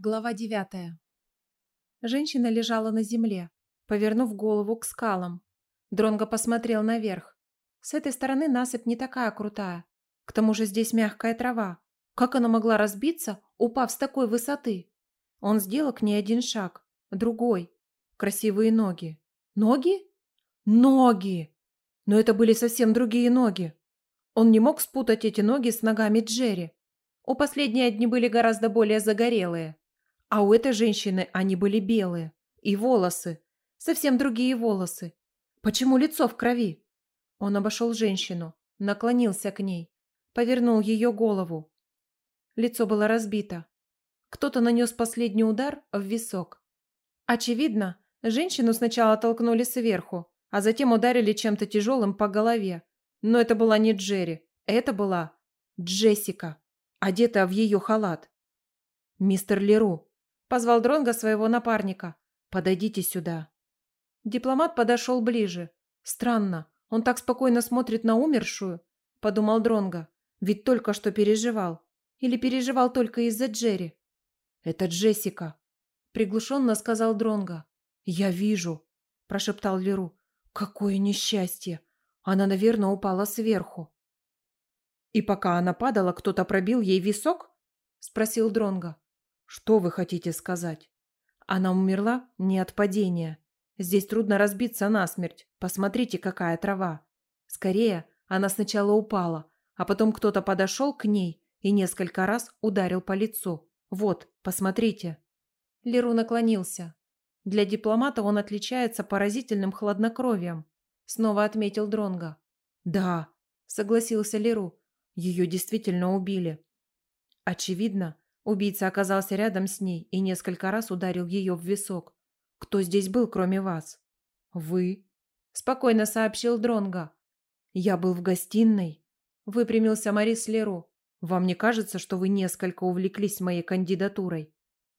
Глава девятая. Женщина лежала на земле, повернув голову к скалам. Дронго посмотрел наверх. С этой стороны насыпь не такая крутая. К тому же здесь мягкая трава. Как она могла разбиться, упав с такой высоты? Он сделал к ней один шаг, другой. Красивые ноги. Ноги? Ноги! Но это были совсем другие ноги. Он не мог спутать эти ноги с ногами Джерри. У последней одни были гораздо более загорелые. А у этой женщины они были белые. И волосы. Совсем другие волосы. Почему лицо в крови? Он обошел женщину, наклонился к ней, повернул ее голову. Лицо было разбито. Кто-то нанес последний удар в висок. Очевидно, женщину сначала толкнули сверху, а затем ударили чем-то тяжелым по голове. Но это была не Джерри, это была Джессика одетая в ее халат. «Мистер Леру», — позвал Дронга своего напарника, — «подойдите сюда». Дипломат подошел ближе. «Странно, он так спокойно смотрит на умершую», — подумал Дронга, «ведь только что переживал. Или переживал только из-за Джерри?» «Это Джессика», — приглушенно сказал Дронга. «Я вижу», — прошептал Леру. «Какое несчастье! Она, наверное, упала сверху». «И пока она падала, кто-то пробил ей висок?» – спросил Дронга. «Что вы хотите сказать?» «Она умерла не от падения. Здесь трудно разбиться насмерть. Посмотрите, какая трава. Скорее, она сначала упала, а потом кто-то подошел к ней и несколько раз ударил по лицу. Вот, посмотрите». Леру наклонился. Для дипломата он отличается поразительным хладнокровием, снова отметил Дронга. Да, согласился Леру. Ее действительно убили. Очевидно, убийца оказался рядом с ней и несколько раз ударил ее в висок. Кто здесь был, кроме вас? Вы? Спокойно сообщил Дронга. Я был в гостиной. Выпрямился Марис Леру. Вам не кажется, что вы несколько увлеклись моей кандидатурой?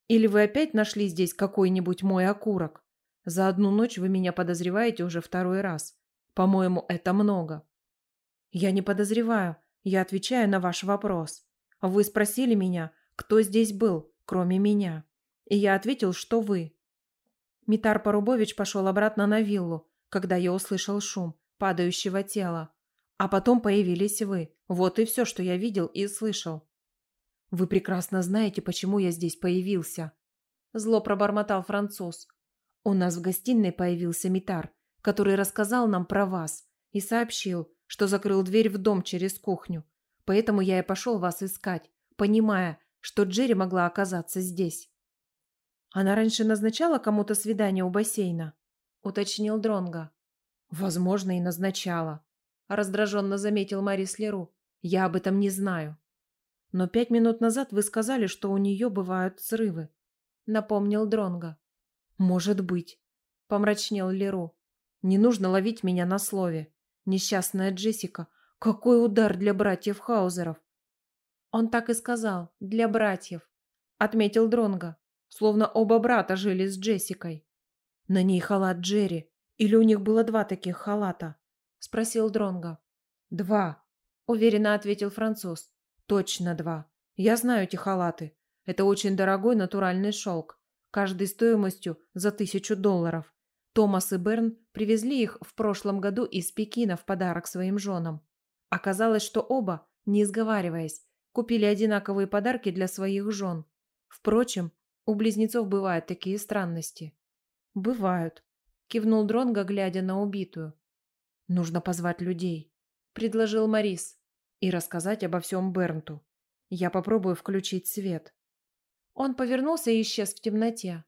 Или вы опять нашли здесь какой-нибудь мой окурок? За одну ночь вы меня подозреваете уже второй раз. По-моему, это много. Я не подозреваю. Я отвечаю на ваш вопрос. Вы спросили меня, кто здесь был, кроме меня. И я ответил, что вы. Митар Порубович пошел обратно на виллу, когда я услышал шум падающего тела. А потом появились вы. Вот и все, что я видел и слышал. Вы прекрасно знаете, почему я здесь появился. Зло пробормотал француз. У нас в гостиной появился Митар, который рассказал нам про вас и сообщил, что закрыл дверь в дом через кухню. Поэтому я и пошел вас искать, понимая, что Джерри могла оказаться здесь. Она раньше назначала кому-то свидание у бассейна, уточнил Дронга. Возможно, и назначала, раздраженно заметил Марис Леру. Я об этом не знаю. Но пять минут назад вы сказали, что у нее бывают взрывы, напомнил Дронга. Может быть, помрачнел Леру. Не нужно ловить меня на слове. Несчастная Джессика. Какой удар для братьев Хаузеров. Он так и сказал, для братьев, отметил Дронга, словно оба брата жили с Джессикой. На ней халат Джерри, или у них было два таких халата? спросил Дронга. Два, уверенно ответил француз. Точно два. Я знаю эти халаты. Это очень дорогой натуральный шелк, каждый стоимостью за тысячу долларов. Томас и Берн привезли их в прошлом году из Пекина в подарок своим женам. Оказалось, что оба, не сговариваясь, купили одинаковые подарки для своих жен. Впрочем, у близнецов бывают такие странности. «Бывают», – кивнул Дронго, глядя на убитую. «Нужно позвать людей», – предложил Морис, – «и рассказать обо всем Бернту. Я попробую включить свет». Он повернулся и исчез в темноте.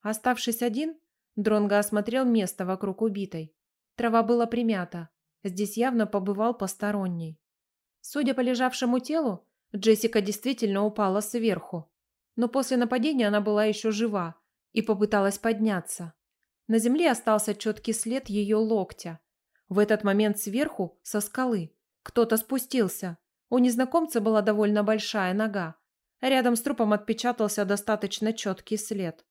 Оставшись один, Дронго осмотрел место вокруг убитой. Трава была примята. Здесь явно побывал посторонний. Судя по лежавшему телу, Джессика действительно упала сверху. Но после нападения она была еще жива и попыталась подняться. На земле остался четкий след ее локтя. В этот момент сверху, со скалы, кто-то спустился. У незнакомца была довольно большая нога. Рядом с трупом отпечатался достаточно четкий след.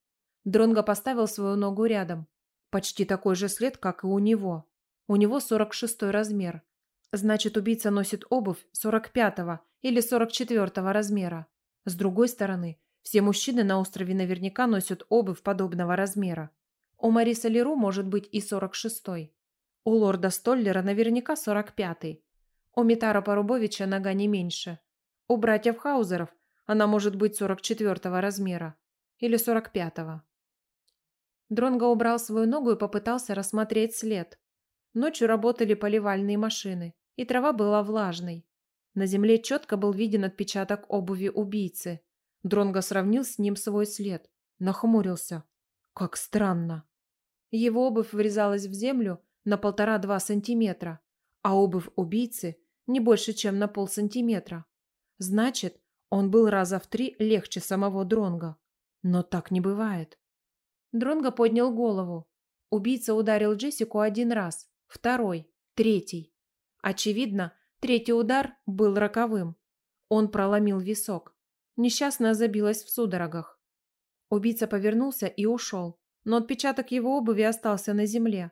Дронго поставил свою ногу рядом. Почти такой же след, как и у него. У него 46 размер. Значит, убийца носит обувь 45 или 44 размера. С другой стороны, Все мужчины на острове наверняка носят обувь подобного размера. У Мариса Леру может быть и 46-й. У лорда Столлера наверняка 45-й. У Митара Порубовича нога не меньше. У братьев Хаузеров она может быть 44-го размера. Или 45-го. Дронго убрал свою ногу и попытался рассмотреть след. Ночью работали поливальные машины, и трава была влажной. На земле четко был виден отпечаток обуви убийцы. Дронго сравнил с ним свой след. Нахмурился. Как странно. Его обувь врезалась в землю на полтора-два сантиметра, а обувь убийцы не больше, чем на полсантиметра. Значит, он был раза в три легче самого Дронга. Но так не бывает. Дронго поднял голову. Убийца ударил Джессику один раз, второй, третий. Очевидно, третий удар был роковым. Он проломил висок. Несчастная забилась в судорогах. Убийца повернулся и ушел, но отпечаток его обуви остался на земле.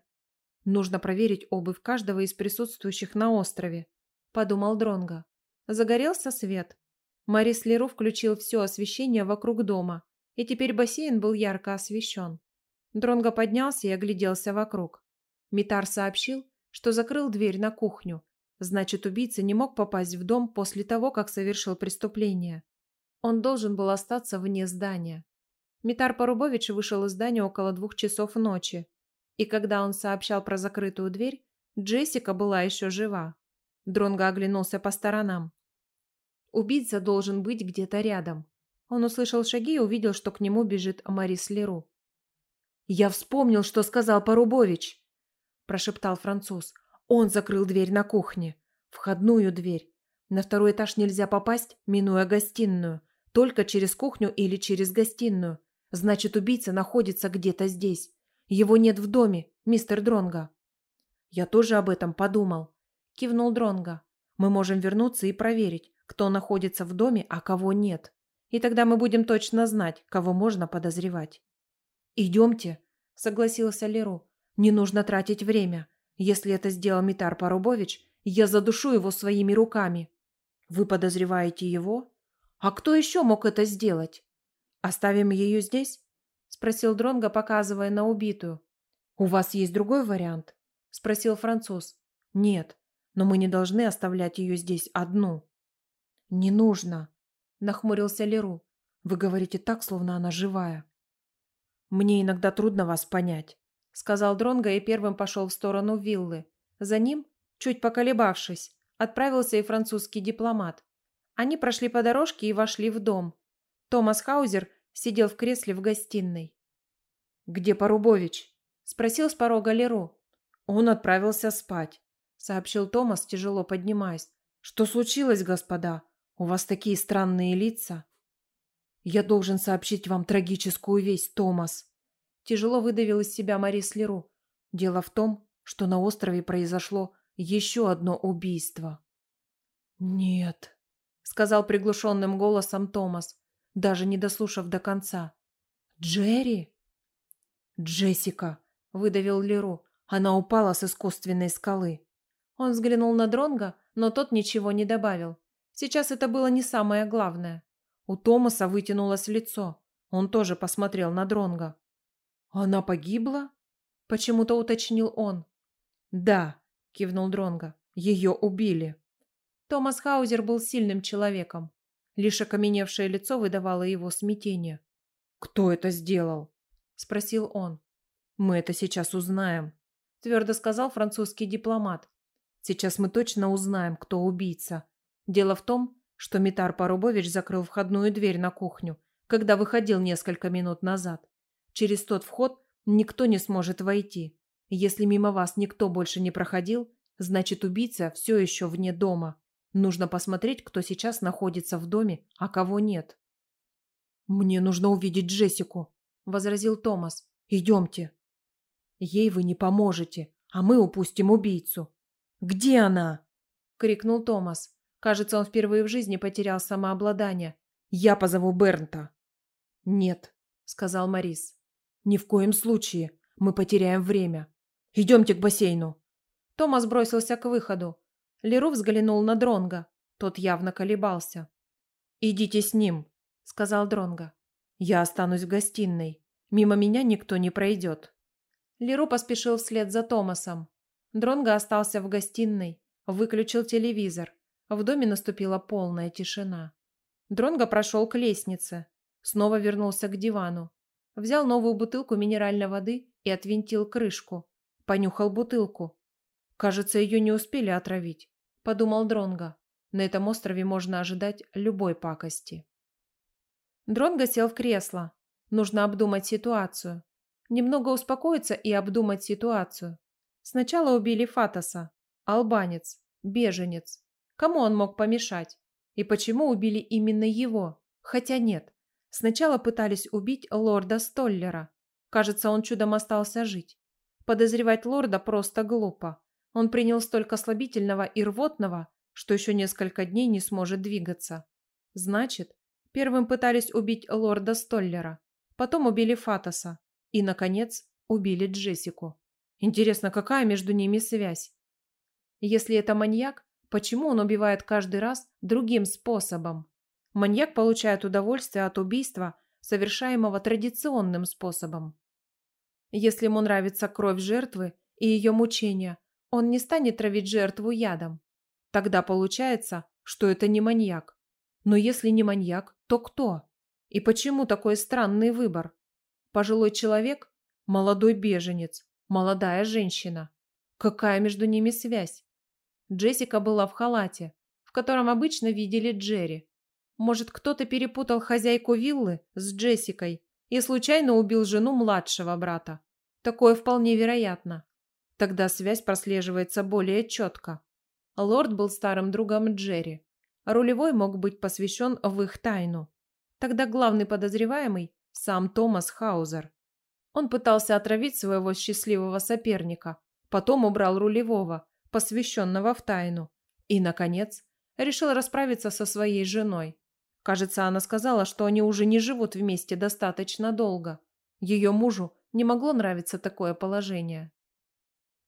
Нужно проверить обувь каждого из присутствующих на острове, подумал Дронго. Загорелся свет. Марис Леру включил все освещение вокруг дома, и теперь бассейн был ярко освещен. Дронго поднялся и огляделся вокруг. Митар сообщил, что закрыл дверь на кухню. Значит, убийца не мог попасть в дом после того, как совершил преступление. Он должен был остаться вне здания. Митар Порубович вышел из здания около двух часов ночи. И когда он сообщал про закрытую дверь, Джессика была еще жива. Дронго оглянулся по сторонам. Убийца должен быть где-то рядом. Он услышал шаги и увидел, что к нему бежит Марис Леру. «Я вспомнил, что сказал Порубович!» – прошептал француз. «Он закрыл дверь на кухне. Входную дверь. На второй этаж нельзя попасть, минуя гостиную. Только через кухню или через гостиную. Значит, убийца находится где-то здесь. Его нет в доме, мистер Дронга. Я тоже об этом подумал, кивнул Дронга. Мы можем вернуться и проверить, кто находится в доме, а кого нет. И тогда мы будем точно знать, кого можно подозревать. «Идемте», — согласился Леру. «Не нужно тратить время. Если это сделал Митар Порубович, я задушу его своими руками». «Вы подозреваете его?» «А кто еще мог это сделать?» «Оставим ее здесь?» — спросил Дронго, показывая на убитую. «У вас есть другой вариант?» — спросил француз. «Нет, но мы не должны оставлять ее здесь одну». «Не нужно», нахмурился Леру. Вы говорите так, словно она живая. Мне иногда трудно вас понять, сказал Дронго и первым пошел в сторону виллы. За ним, чуть поколебавшись, отправился и французский дипломат. Они прошли по дорожке и вошли в дом. Томас Хаузер сидел в кресле в гостиной. «Где Порубович?» – спросил с порога Леру. «Он отправился спать», – сообщил Томас, тяжело поднимаясь. «Что случилось, господа?» У вас такие странные лица. Я должен сообщить вам трагическую весть, Томас. Тяжело выдавил из себя Марис Леру. Дело в том, что на острове произошло еще одно убийство. Нет, сказал приглушенным голосом Томас, даже не дослушав до конца. Джерри? Джессика, выдавил Леру. Она упала с искусственной скалы. Он взглянул на Дронга, но тот ничего не добавил. Сейчас это было не самое главное. У Томаса вытянулось лицо. Он тоже посмотрел на Дронга. Она погибла? Почему-то уточнил он. Да, кивнул Дронга. Ее убили. Томас Хаузер был сильным человеком. Лишь окаменевшее лицо выдавало его смятение. Кто это сделал? спросил он. Мы это сейчас узнаем, твердо сказал французский дипломат. Сейчас мы точно узнаем, кто убийца. Дело в том, что Митар Порубович закрыл входную дверь на кухню, когда выходил несколько минут назад. Через тот вход никто не сможет войти. Если мимо вас никто больше не проходил, значит убийца все еще вне дома. Нужно посмотреть, кто сейчас находится в доме, а кого нет. «Мне нужно увидеть Джессику», – возразил Томас. «Идемте». «Ей вы не поможете, а мы упустим убийцу». «Где она?» – крикнул Томас. Кажется, он впервые в жизни потерял самообладание. «Я позову Бернта». «Нет», — сказал Морис. «Ни в коем случае. Мы потеряем время. Идемте к бассейну». Томас бросился к выходу. Леру взглянул на Дронга. Тот явно колебался. «Идите с ним», — сказал Дронга. Я останусь в гостиной. Мимо меня никто не пройдет. Леру поспешил вслед за Томасом. Дронго остался в гостиной, выключил телевизор. В доме наступила полная тишина. Дронго прошел к лестнице, снова вернулся к дивану, взял новую бутылку минеральной воды и отвинтил крышку. Понюхал бутылку. Кажется, ее не успели отравить, подумал Дронго. На этом острове можно ожидать любой пакости. Дронго сел в кресло. Нужно обдумать ситуацию. Немного успокоиться и обдумать ситуацию. Сначала убили Фатоса. Албанец. Беженец. Кому он мог помешать? И почему убили именно его? Хотя нет. Сначала пытались убить лорда Столлера. Кажется, он чудом остался жить. Подозревать лорда просто глупо. Он принял столько слабительного и рвотного, что еще несколько дней не сможет двигаться. Значит, первым пытались убить лорда Столлера, потом убили Фатоса и, наконец, убили Джессику. Интересно, какая между ними связь? Если это маньяк, почему он убивает каждый раз другим способом? Маньяк получает удовольствие от убийства, совершаемого традиционным способом. Если ему нравится кровь жертвы и ее мучения, он не станет травить жертву ядом. Тогда получается, что это не маньяк. Но если не маньяк, то кто? И почему такой странный выбор? Пожилой человек? Молодой беженец? Молодая женщина? Какая между ними связь? Джессика была в халате, в котором обычно видели Джерри. Может, кто-то перепутал хозяйку виллы с Джессикой и случайно убил жену младшего брата. Такое вполне вероятно. Тогда связь прослеживается более четко. Лорд был старым другом Джерри. Рулевой мог быть посвящен в их тайну. Тогда главный подозреваемый – сам Томас Хаузер. Он пытался отравить своего счастливого соперника, потом убрал рулевого, посвященного в тайну, и, наконец, решил расправиться со своей женой. Кажется, она сказала, что они уже не живут вместе достаточно долго. Ее мужу не могло нравиться такое положение.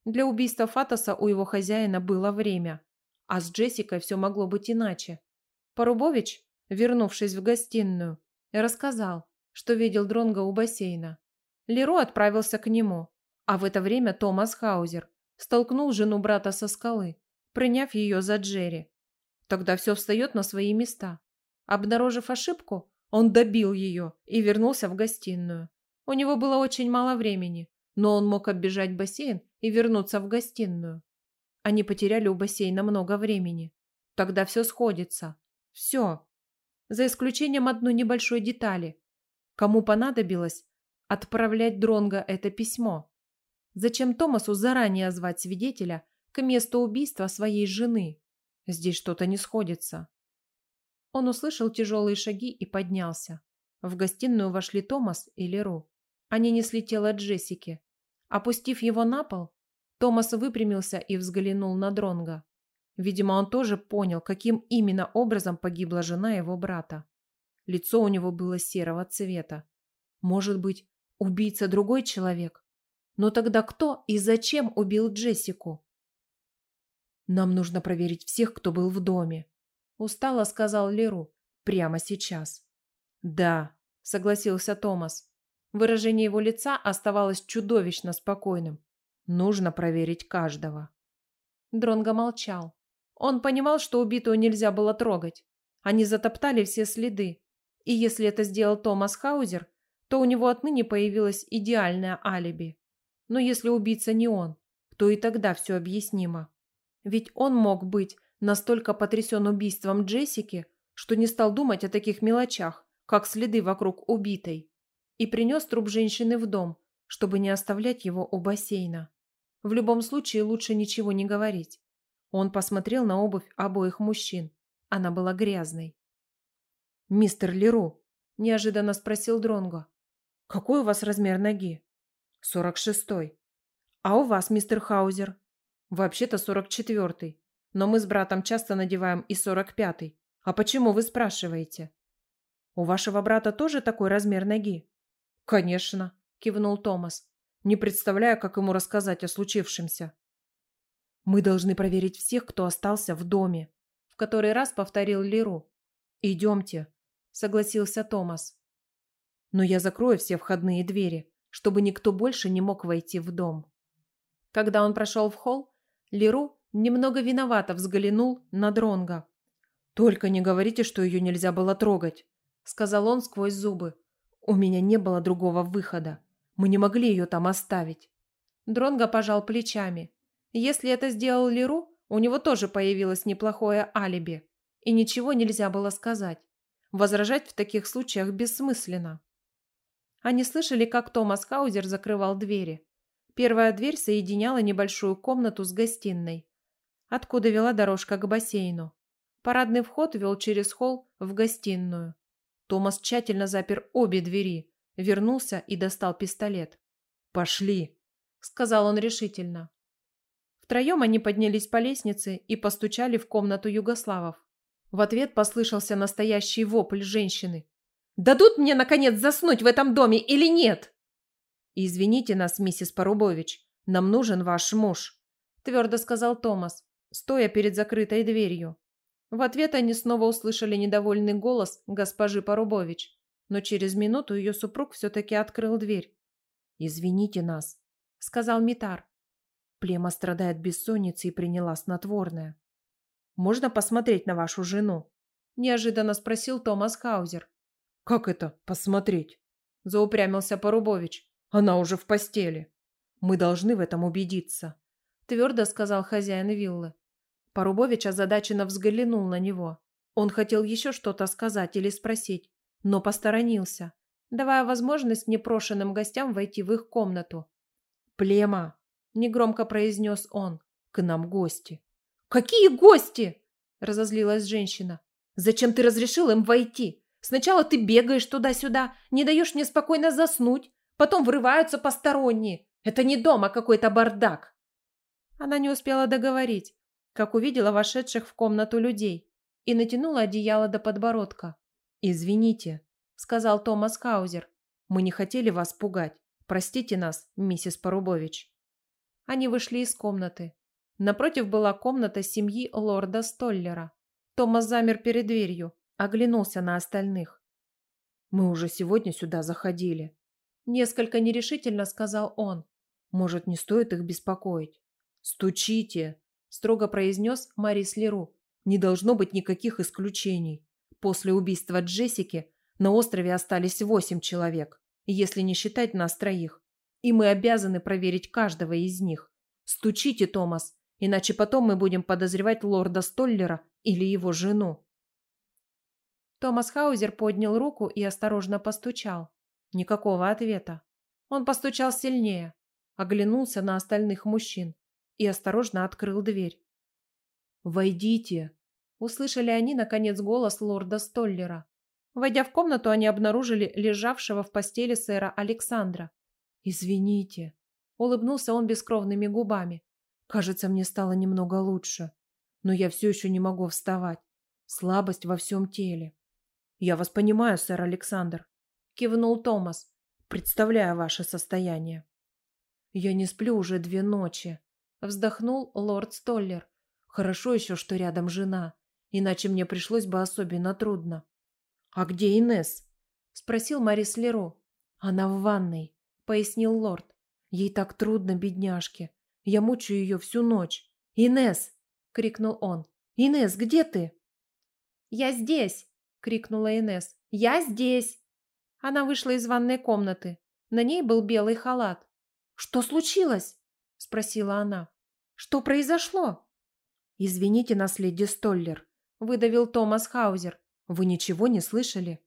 Для убийства Фатоса у его хозяина было время, а с Джессикой все могло быть иначе. Порубович, вернувшись в гостиную, рассказал, что видел Дронга у бассейна. Леро отправился к нему, а в это время Томас Хаузер столкнул жену брата со скалы, приняв ее за Джерри. Тогда все встает на свои места. Обнаружив ошибку, он добил ее и вернулся в гостиную. У него было очень мало времени, но он мог оббежать бассейн и вернуться в гостиную. Они потеряли у бассейна много времени. Тогда все сходится. Все. За исключением одной небольшой детали. Кому понадобилось отправлять Дронга это письмо? Зачем Томасу заранее звать свидетеля к месту убийства своей жены? Здесь что-то не сходится. Он услышал тяжелые шаги и поднялся. В гостиную вошли Томас и Леру. Они несли тело Джессики. Опустив его на пол, Томас выпрямился и взглянул на Дронга. Видимо, он тоже понял, каким именно образом погибла жена его брата. Лицо у него было серого цвета. Может быть, убийца другой человек? Но тогда кто и зачем убил Джессику? Нам нужно проверить всех, кто был в доме, устало сказал Леру. Прямо сейчас. Да, согласился Томас. Выражение его лица оставалось чудовищно спокойным. Нужно проверить каждого. Дронго молчал. Он понимал, что убитую нельзя было трогать. Они затоптали все следы. И если это сделал Томас Хаузер, то у него отныне появилось идеальное алиби. Но если убийца не он, то и тогда все объяснимо. Ведь он мог быть настолько потрясен убийством Джессики, что не стал думать о таких мелочах, как следы вокруг убитой и принес труп женщины в дом, чтобы не оставлять его у бассейна. В любом случае лучше ничего не говорить. Он посмотрел на обувь обоих мужчин. Она была грязной. «Мистер Леру», – неожиданно спросил Дронго, – «какой у вас размер ноги?» «Сорок шестой». «А у вас, мистер Хаузер?» «Вообще-то сорок четвертый. Но мы с братом часто надеваем и сорок пятый. А почему вы спрашиваете?» «У вашего брата тоже такой размер ноги?» «Конечно», – кивнул Томас, не представляя, как ему рассказать о случившемся. «Мы должны проверить всех, кто остался в доме», – в который раз повторил Леру. «Идемте», – согласился Томас. но я закрою все входные двери, чтобы никто больше не мог войти в дом. Когда он прошел в холл, Леру немного виновато взглянул на Дронга. «Только не говорите, что ее нельзя было трогать», — сказал он сквозь зубы. «У меня не было другого выхода. Мы не могли ее там оставить». Дронго пожал плечами. Если это сделал Леру, у него тоже появилось неплохое алиби. И ничего нельзя было сказать. Возражать в таких случаях бессмысленно. Они слышали, как Томас Хаузер закрывал двери. Первая дверь соединяла небольшую комнату с гостиной, откуда вела дорожка к бассейну. Парадный вход вел через холл в гостиную. Томас тщательно запер обе двери, вернулся и достал пистолет. «Пошли», — сказал он решительно. Втроем они поднялись по лестнице и постучали в комнату югославов. В ответ послышался настоящий вопль женщины. «Дадут мне, наконец, заснуть в этом доме или нет?» «Извините нас, миссис Порубович, нам нужен ваш муж», – твердо сказал Томас, стоя перед закрытой дверью. В ответ они снова услышали недовольный голос госпожи Порубович, но через минуту ее супруг все-таки открыл дверь. «Извините нас», – сказал Митар. Плема страдает бессонницей и приняла снотворное. «Можно посмотреть на вашу жену?» – неожиданно спросил Томас Хаузер. «Как это посмотреть?» – заупрямился Порубович. Она уже в постели. Мы должны в этом убедиться, твердо сказал хозяин виллы. Порубович озадаченно взглянул на него. Он хотел еще что-то сказать или спросить, но посторонился, давая возможность непрошенным гостям войти в их комнату. «Плема!» – негромко произнес он. «К нам гости». «Какие гости?» – разозлилась женщина. «Зачем ты разрешил им войти? Сначала ты бегаешь туда-сюда, не даешь мне спокойно заснуть, Потом врываются посторонние. Это не дом, а какой-то бардак. Она не успела договорить, как увидела вошедших в комнату людей и натянула одеяло до подбородка. «Извините», — сказал Томас Хаузер. «Мы не хотели вас пугать. Простите нас, миссис Порубович». Они вышли из комнаты. Напротив была комната семьи лорда Столлера. Томас замер перед дверью, оглянулся на остальных. «Мы уже сегодня сюда заходили», Несколько нерешительно сказал он. Может, не стоит их беспокоить? «Стучите!» – строго произнес Марис Леру. «Не должно быть никаких исключений. После убийства Джессики на острове остались восемь человек, если не считать нас троих. И мы обязаны проверить каждого из них. Стучите, Томас, иначе потом мы будем подозревать лорда Столлера или его жену». Томас Хаузер поднял руку и осторожно постучал. Никакого ответа. Он постучал сильнее, оглянулся на остальных мужчин и осторожно открыл дверь. «Войдите!» – услышали они, наконец, голос лорда Столлера. Войдя в комнату, они обнаружили лежавшего в постели сэра Александра. «Извините», – улыбнулся он бескровными губами. «Кажется, мне стало немного лучше, но я все еще не могу вставать. Слабость во всем теле». «Я вас понимаю, сэр Александр кивнул Томас. Представляю ваше состояние. Я не сплю уже две ночи, вздохнул лорд Столлер. Хорошо еще, что рядом жена, иначе мне пришлось бы особенно трудно. А где Инес? спросил Марис Леро. Она в ванной, пояснил лорд. Ей так трудно, бедняжке. Я мучаю ее всю ночь. Инес, крикнул он. Инес, где ты? Я здесь, крикнула Инес. Я здесь. Она вышла из ванной комнаты. На ней был белый халат. «Что случилось?» – спросила она. «Что произошло?» «Извините нас, леди Столлер», – выдавил Томас Хаузер. «Вы ничего не слышали?»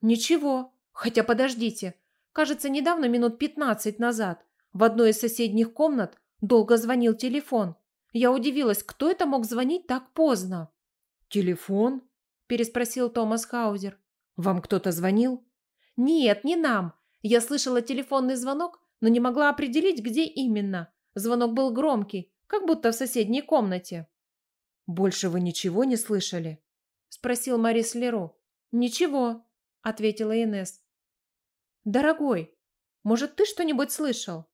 «Ничего. Хотя подождите. Кажется, недавно, минут пятнадцать назад, в одной из соседних комнат долго звонил телефон. Я удивилась, кто это мог звонить так поздно?» «Телефон?» – переспросил Томас Хаузер. «Вам кто-то звонил?» «Нет, не нам. Я слышала телефонный звонок, но не могла определить, где именно. Звонок был громкий, как будто в соседней комнате». «Больше вы ничего не слышали?» – спросил Марис Леру. «Ничего», – ответила Инес. «Дорогой, может, ты что-нибудь слышал?»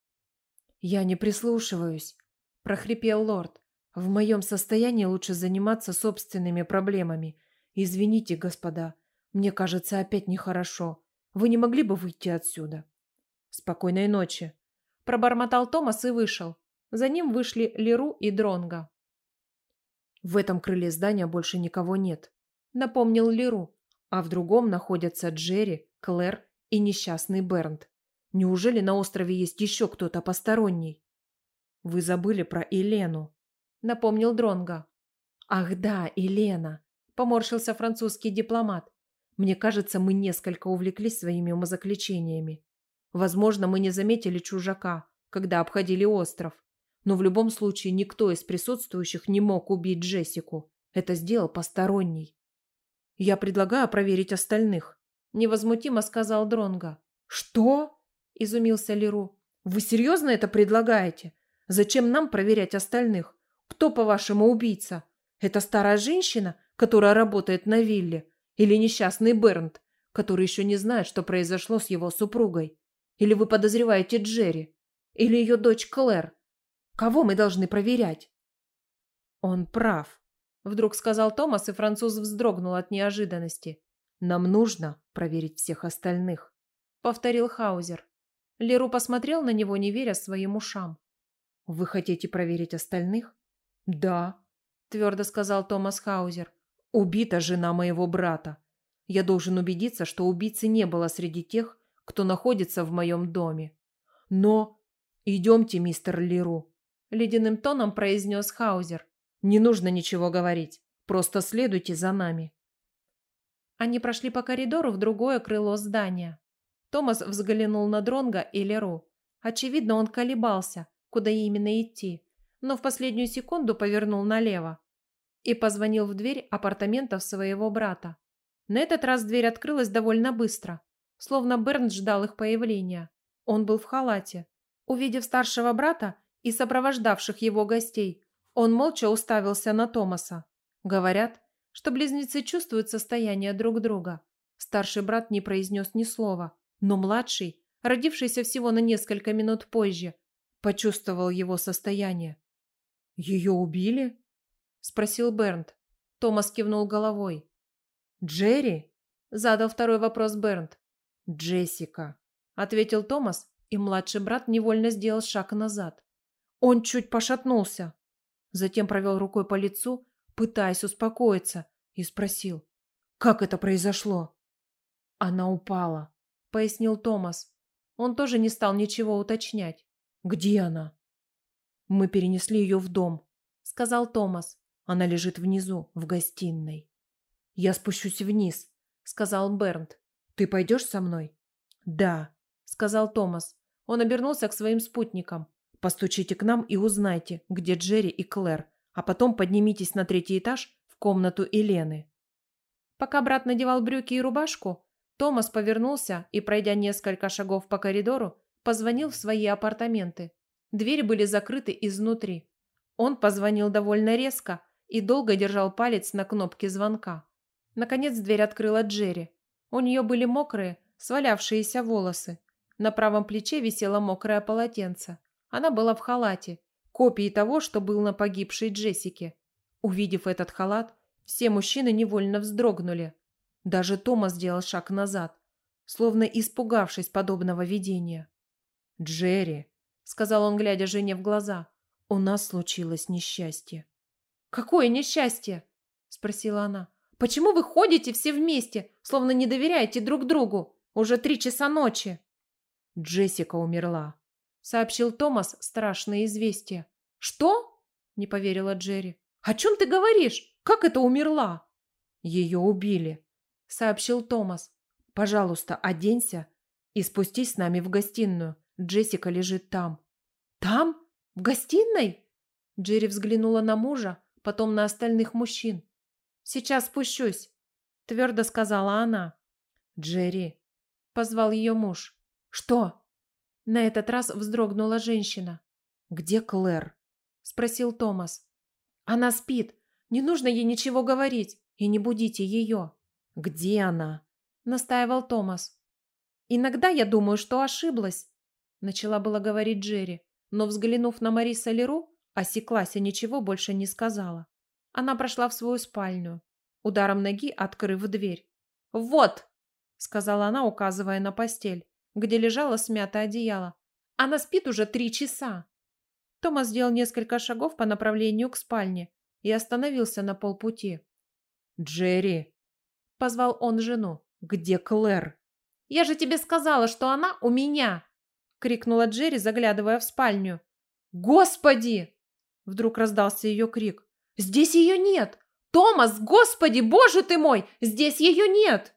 «Я не прислушиваюсь», – прохрипел лорд. «В моем состоянии лучше заниматься собственными проблемами. Извините, господа, мне кажется опять нехорошо. Вы не могли бы выйти отсюда? Спокойной ночи. Пробормотал Томас и вышел. За ним вышли Леру и Дронга. В этом крыле здания больше никого нет, напомнил Леру, а в другом находятся Джерри, Клэр и несчастный Бернт. Неужели на острове есть еще кто-то посторонний? Вы забыли про Елену, напомнил Дронга. Ах да, Елена, поморщился французский дипломат. Мне кажется, мы несколько увлеклись своими умозаключениями. Возможно, мы не заметили чужака, когда обходили остров. Но в любом случае никто из присутствующих не мог убить Джессику. Это сделал посторонний. Я предлагаю проверить остальных, невозмутимо сказал Дронга. Что? изумился Леру. Вы серьезно это предлагаете? Зачем нам проверять остальных? Кто, по-вашему, убийца? Это старая женщина, которая работает на вилле, или несчастный Бернт, который еще не знает, что произошло с его супругой? Или вы подозреваете Джерри? Или ее дочь Клэр? Кого мы должны проверять?» «Он прав», — вдруг сказал Томас, и француз вздрогнул от неожиданности. «Нам нужно проверить всех остальных», — повторил Хаузер. Леру посмотрел на него, не веря своим ушам. «Вы хотите проверить остальных?» «Да», — твердо сказал Томас Хаузер. «Убита жена моего брата. Я должен убедиться, что убийцы не было среди тех, кто находится в моем доме. Но... Идемте, мистер Леру, ледяным тоном произнес Хаузер. Не нужно ничего говорить. Просто следуйте за нами. Они прошли по коридору в другое крыло здания. Томас взглянул на Дронга и Леру. Очевидно, он колебался, куда именно идти, но в последнюю секунду повернул налево и позвонил в дверь апартаментов своего брата. На этот раз дверь открылась довольно быстро, словно Бернт ждал их появления. Он был в халате. Увидев старшего брата, и сопровождавших его гостей, он молча уставился на Томаса. Говорят, что близнецы чувствуют состояние друг друга. Старший брат не произнес ни слова, но младший, родившийся всего на несколько минут позже, почувствовал его состояние. «Ее убили?» – спросил Бернт. Томас кивнул головой. «Джерри?» – задал второй вопрос Бернт. «Джессика», – ответил Томас, и младший брат невольно сделал шаг назад. Он чуть пошатнулся. Затем провел рукой по лицу, пытаясь успокоиться, и спросил, как это произошло. Она упала, пояснил Томас. Он тоже не стал ничего уточнять. Где она? Мы перенесли ее в дом, сказал Томас. Она лежит внизу, в гостиной. Я спущусь вниз, сказал Бернт. Ты пойдешь со мной? Да, сказал Томас. Он обернулся к своим спутникам. Постучите к нам и узнайте, где Джерри и Клэр, а потом поднимитесь на третий этаж в комнату Елены. Пока брат надевал брюки и рубашку, Томас повернулся и, пройдя несколько шагов по коридору, позвонил в свои апартаменты. Двери были закрыты изнутри. Он позвонил довольно резко и долго держал палец на кнопке звонка. Наконец дверь открыла Джерри. У нее были мокрые, свалявшиеся волосы. На правом плече висело мокрое полотенце. Она была в халате, копии того, что был на погибшей Джессике. Увидев этот халат, все мужчины невольно вздрогнули. Даже Тома сделал шаг назад, словно испугавшись подобного видения. «Джерри», — сказал он, глядя жене в глаза, — «у нас случилось несчастье». «Какое несчастье?» — спросила она. «Почему вы ходите все вместе, словно не доверяете друг другу? Уже три часа ночи». Джессика умерла сообщил Томас страшное известие. Что? Не поверила Джерри. О чем ты говоришь? Как это умерла? Ее убили, сообщил Томас. Пожалуйста, оденься и спустись с нами в гостиную. Джессика лежит там. Там? В гостиной? Джерри взглянула на мужа, потом на остальных мужчин. Сейчас спущусь, твердо сказала она. Джерри, позвал ее муж. Что? На этот раз вздрогнула женщина. «Где Клэр?» – спросил Томас. «Она спит. Не нужно ей ничего говорить. И не будите ее». «Где она?» – настаивал Томас. «Иногда я думаю, что ошиблась», – начала было говорить Джерри, но, взглянув на Мариса Леру, осеклась и ничего больше не сказала. Она прошла в свою спальню, ударом ноги открыв дверь. «Вот!» – сказала она, указывая на постель, где лежало смятое одеяло. «Она спит уже три часа». Томас сделал несколько шагов по направлению к спальне и остановился на полпути. «Джерри!» – позвал он жену. «Где Клэр?» «Я же тебе сказала, что она у меня!» – крикнула Джерри, заглядывая в спальню. «Господи!» – вдруг раздался ее крик. «Здесь ее нет! Томас, господи, боже ты мой! Здесь ее нет!»